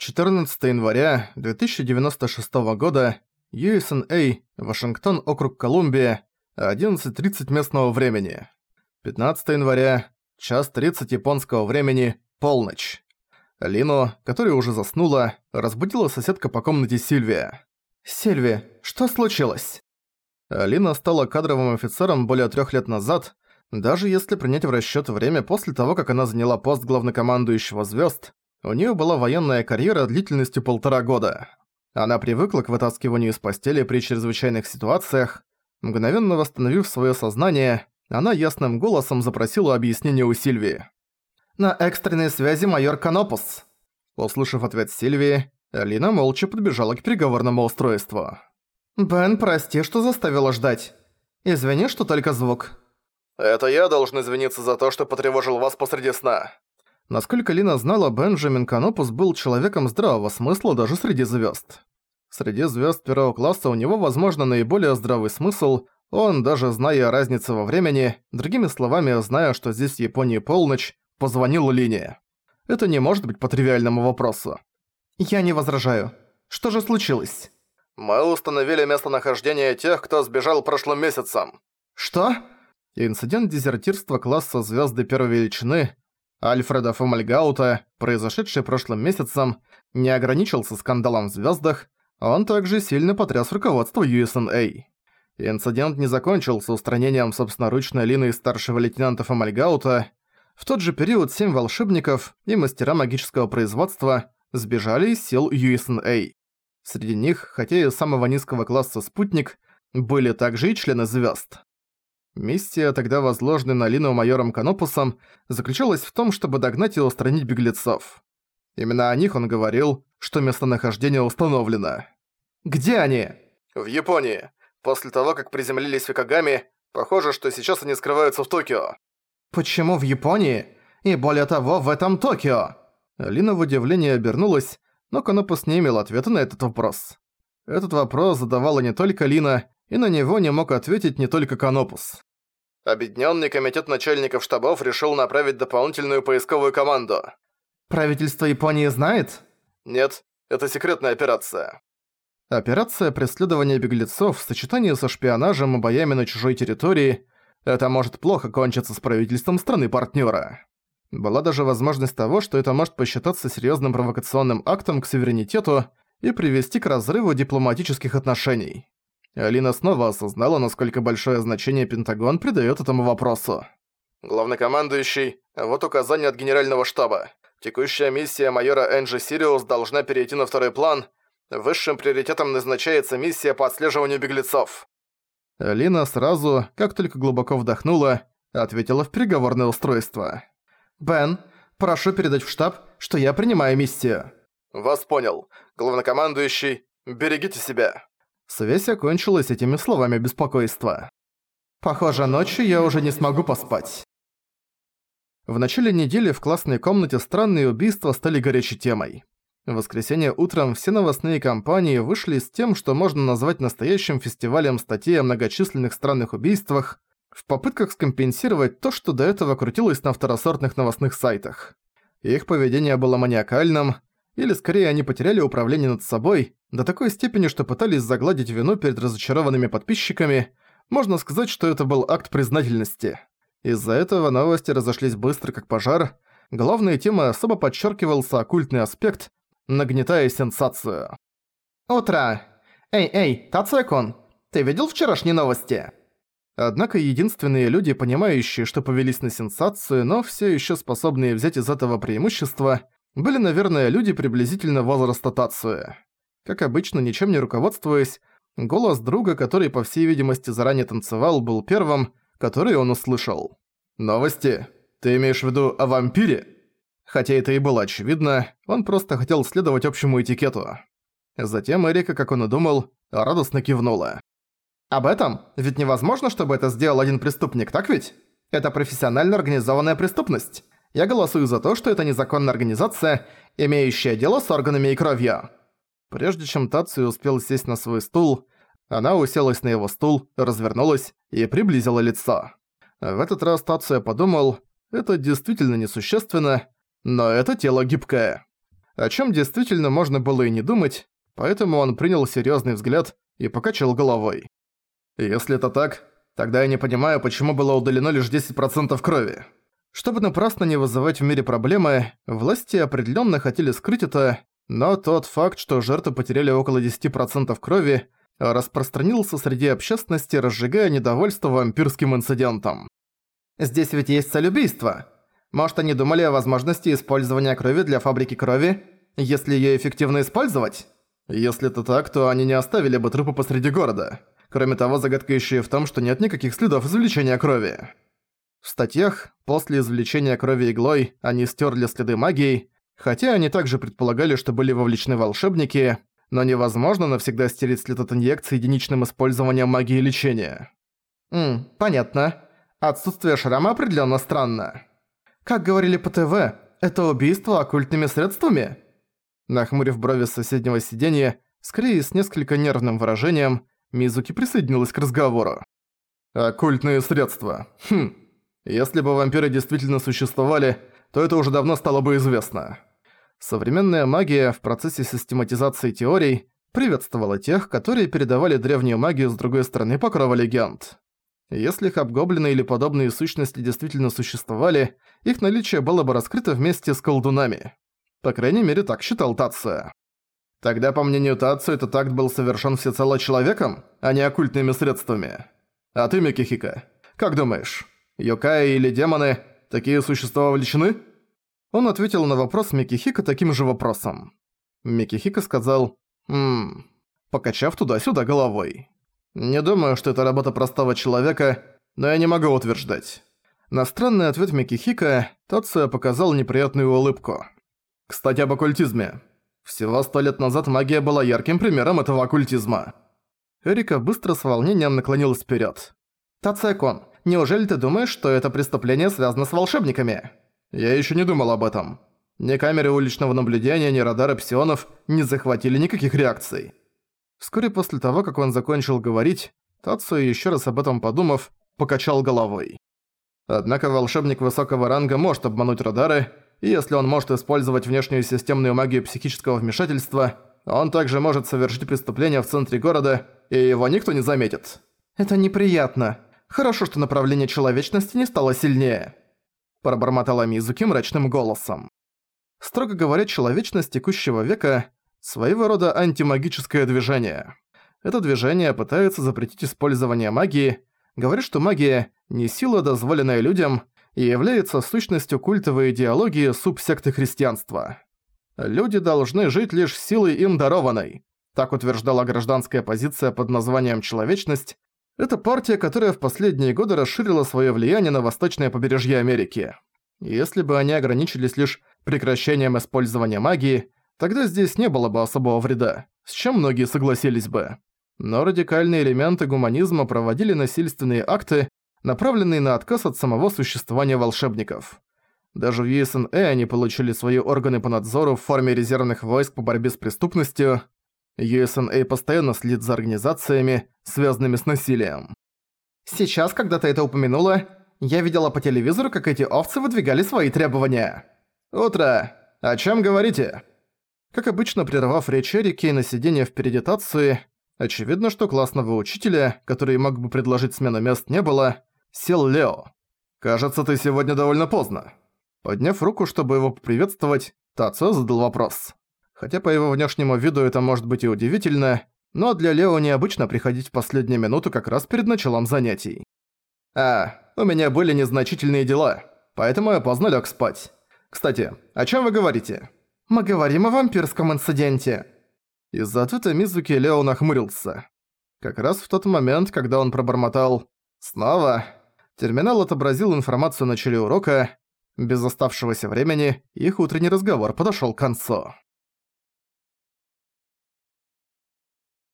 14 января 2096 года, USNA, Вашингтон, округ Колумбия, 11.30 местного времени. 15 января, час 30 японского времени, полночь. Лину, которая уже заснула, разбудила соседка по комнате Сильвия. «Сильви, что случилось?» Алина стала кадровым офицером более трех лет назад, даже если принять в расчет время после того, как она заняла пост главнокомандующего звезд, у нее была военная карьера длительностью полтора года. Она привыкла к вытаскиванию из постели при чрезвычайных ситуациях. Мгновенно восстановив свое сознание, она ясным голосом запросила объяснение у Сильвии. «На экстренной связи майор Канопус». Услышав ответ Сильвии, Алина молча подбежала к переговорному устройству. «Бен, прости, что заставила ждать. Извини, что только звук». «Это я должен извиниться за то, что потревожил вас посреди сна». Насколько Лина знала, Бенджамин Канопус был человеком здравого смысла даже среди звезд. Среди звезд первого класса у него, возможно, наиболее здравый смысл, он, даже зная разницу во времени, другими словами, зная, что здесь в Японии полночь, позвонил Лине. Это не может быть по тривиальному вопросу. «Я не возражаю. Что же случилось?» «Мы установили местонахождение тех, кто сбежал прошлым месяцем». «Что?» Инцидент дезертирства класса звезды первой величины Альфреда Фомальгаута, произошедший прошлым месяцем, не ограничился скандалом в звездах, он также сильно потряс руководство USNA. Инцидент не закончился устранением собственноручной Лины старшего лейтенанта Фомальгаута. В тот же период семь волшебников и мастера магического производства сбежали из сил USNA. Среди них, хотя и самого низкого класса спутник, были также и члены звезд. Миссия, тогда возложенная на Лину майором Канопусом, заключалась в том, чтобы догнать и устранить беглецов. Именно о них он говорил, что местонахождение установлено. «Где они?» «В Японии. После того, как приземлились в Икагами, похоже, что сейчас они скрываются в Токио». «Почему в Японии? И более того, в этом Токио?» Лина в удивлении обернулась, но Канопус не имел ответа на этот вопрос. Этот вопрос задавала не только Лина, и на него не мог ответить не только Канопус. Объединенный комитет начальников штабов решил направить дополнительную поисковую команду. Правительство Японии знает? Нет, это секретная операция. Операция преследования беглецов в сочетании со шпионажем и боями на чужой территории – это может плохо кончиться с правительством страны партнера. Была даже возможность того, что это может посчитаться серьезным провокационным актом к суверенитету и привести к разрыву дипломатических отношений. Алина снова осознала, насколько большое значение Пентагон придает этому вопросу. «Главнокомандующий, вот указание от Генерального штаба. Текущая миссия майора Энджи Сириус должна перейти на второй план. Высшим приоритетом назначается миссия по отслеживанию беглецов». Алина сразу, как только глубоко вдохнула, ответила в переговорное устройство. «Бен, прошу передать в штаб, что я принимаю миссию». «Вас понял. Главнокомандующий, берегите себя». Связь окончилась этими словами беспокойства. «Похоже, ночью я уже не смогу поспать». В начале недели в классной комнате странные убийства стали горячей темой. В воскресенье утром все новостные компании вышли с тем, что можно назвать настоящим фестивалем статей о многочисленных странных убийствах, в попытках скомпенсировать то, что до этого крутилось на второсортных новостных сайтах. Их поведение было маниакальным, или скорее они потеряли управление над собой до такой степени, что пытались загладить вину перед разочарованными подписчиками. Можно сказать, что это был акт признательности. Из-за этого новости разошлись быстро, как пожар. Главной темой особо подчеркивался оккультный аспект, нагнетая сенсацию. «Утро! Эй-эй, Тацекон, ты видел вчерашние новости?» Однако единственные люди, понимающие, что повелись на сенсацию, но все еще способные взять из этого преимущество, были, наверное, люди приблизительно возраста Тацуя. Как обычно, ничем не руководствуясь, голос друга, который, по всей видимости, заранее танцевал, был первым, который он услышал. «Новости? Ты имеешь в виду о вампире?» Хотя это и было очевидно, он просто хотел следовать общему этикету. Затем Эрика, как он и думал, радостно кивнула. «Об этом? Ведь невозможно, чтобы это сделал один преступник, так ведь? Это профессионально организованная преступность. Я голосую за то, что это незаконная организация, имеющая дело с органами и кровью». Прежде чем Тацию успел сесть на свой стул, она уселась на его стул, развернулась и приблизила лицо. В этот раз Тация подумал, это действительно несущественно, но это тело гибкое. о чем действительно можно было и не думать, поэтому он принял серьезный взгляд и покачал головой. Если это так, тогда я не понимаю, почему было удалено лишь 10% крови. Чтобы напрасно не вызывать в мире проблемы, власти определенно хотели скрыть это, но тот факт, что жертвы потеряли около 10% крови, распространился среди общественности, разжигая недовольство вампирским инцидентом. Здесь ведь есть цель убийства. Может, они думали о возможности использования крови для фабрики крови, если её эффективно использовать? Если это так, то они не оставили бы трупы посреди города. Кроме того, загадка ещё и в том, что нет никаких следов извлечения крови. В статьях, после извлечения крови иглой, они стерли следы магии, хотя они также предполагали, что были вовлечены волшебники, но невозможно навсегда стереть след от инъекции единичным использованием магии лечения. Ммм, понятно. Отсутствие шрама определенно странно. Как говорили по ТВ, это убийство оккультными средствами? Нахмурив брови соседнего сиденья, скорее с несколько нервным выражением, Мизуки присоединилась к разговору. «Оккультные средства. Хм. Если бы вампиры действительно существовали, то это уже давно стало бы известно. Современная магия в процессе систематизации теорий приветствовала тех, которые передавали древнюю магию с другой стороны покрова легенд. Если хабгоблины или подобные сущности действительно существовали, их наличие было бы раскрыто вместе с колдунами. По крайней мере, так считал Тация. Тогда, по мнению Тацию, этот акт был совершен всецело человеком, а не оккультными средствами. А ты, Микихика, как думаешь, Йокаи или демоны, такие существа вовлечены? Он ответил на вопрос Микихика таким же вопросом. Микихика сказал «Ммм», покачав туда-сюда головой. «Не думаю, что это работа простого человека, но я не могу утверждать». На странный ответ Микихика Тация показал неприятную улыбку. «Кстати, об оккультизме. Всего сто лет назад магия была ярким примером этого оккультизма». Эрика быстро с волнением наклонилась вперед. «Тация-кон, Неужели ты думаешь, что это преступление связано с волшебниками?» «Я еще не думал об этом. Ни камеры уличного наблюдения, ни радары псионов не захватили никаких реакций». Вскоре после того, как он закончил говорить, Тацу, еще раз об этом подумав, покачал головой. Однако волшебник высокого ранга может обмануть радары, и если он может использовать внешнюю системную магию психического вмешательства, он также может совершить преступление в центре города, и его никто не заметит. «Это неприятно», Хорошо, что направление человечности не стало сильнее. Пробормотала Мизуки мрачным голосом. Строго говоря, человечность текущего века – своего рода антимагическое движение. Это движение пытается запретить использование магии, говорит, что магия – не сила, дозволенная людям, и является сущностью культовой идеологии субсекты христианства. Люди должны жить лишь силой им дарованной. Так утверждала гражданская позиция под названием «человечность», это партия, которая в последние годы расширила свое влияние на восточное побережье Америки. Если бы они ограничились лишь прекращением использования магии, тогда здесь не было бы особого вреда, с чем многие согласились бы. Но радикальные элементы гуманизма проводили насильственные акты, направленные на отказ от самого существования волшебников. Даже в USNA они получили свои органы по надзору в форме резервных войск по борьбе с преступностью, USNA постоянно следит за организациями, связанными с насилием. Сейчас, когда ты это упомянула, я видела по телевизору, как эти овцы выдвигали свои требования. «Утро! О чем говорите?» Как обычно, прервав речь Эрики на сиденье в передитации, очевидно, что классного учителя, который мог бы предложить смену мест, не было, сел Лео. «Кажется, ты сегодня довольно поздно». Подняв руку, чтобы его поприветствовать, Тацо задал вопрос. Хотя по его внешнему виду это может быть и удивительно, но для Лео необычно приходить в последнюю минуту как раз перед началом занятий. «А, у меня были незначительные дела, поэтому я поздно лёг спать. Кстати, о чем вы говорите?» «Мы говорим о вампирском инциденте». Из-за ответа Мизуки Лео нахмурился. Как раз в тот момент, когда он пробормотал «Снова», терминал отобразил информацию на начале урока. Без оставшегося времени их утренний разговор подошёл к концу.